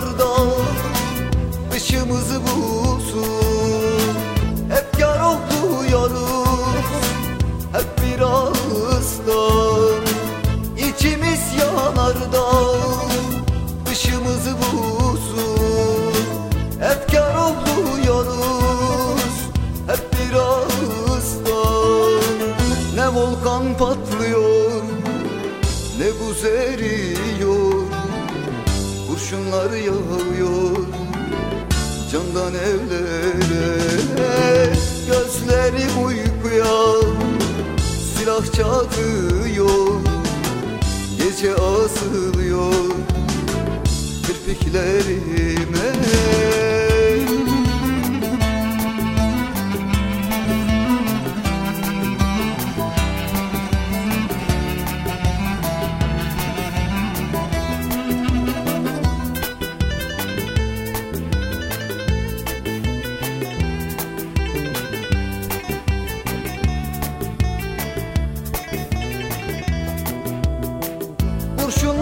yanarda Dışımızı bulsun. Hep yar oluyoruz Hep bir ağızdan. İçimiz yanarda Dışımızı bulsun. Hep yar oluyoruz Hep bir ağızdan. Ne volkan patlıyor Ne buz eriyor Kurşunlar yağıyor Candan evlere Gözlerim uykuya Silah çakıyor Gece asılıyor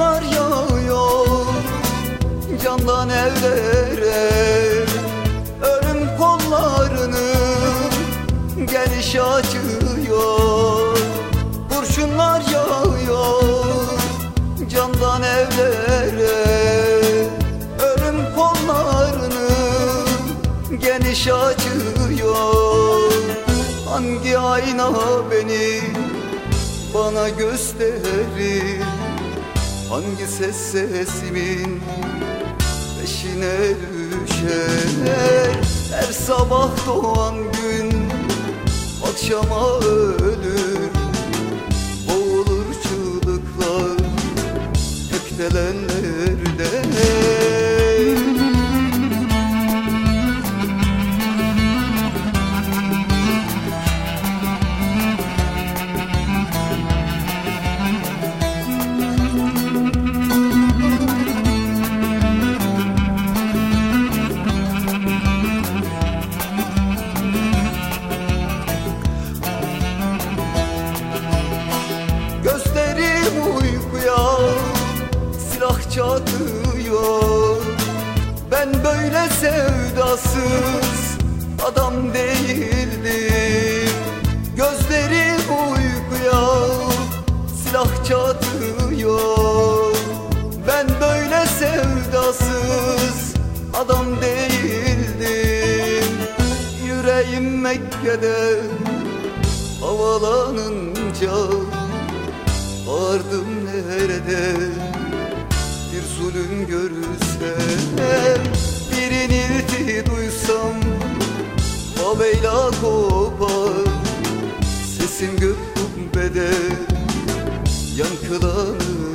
Kurşunlar yağıyor Candan evlere Ölüm kollarını Geliş açıyor Kurşunlar yağıyor Candan evlere Ölüm kollarını Geniş açıyor Hangi ayna beni bana gösterir Hangi ses sesimin peşine düşer Her sabah doğan gün akşama ölür çatıyor Ben böyle sevdasız adam değildim. Gözlerim uykuya silah çatıyor. Ben böyle sevdasız adam değildim. Yüreğim Mekke'de havalanınca Vardım nerede zulüm görürsem Bir inilti duysam Babeyla kopar Sesim gök kubbede Yankılanır.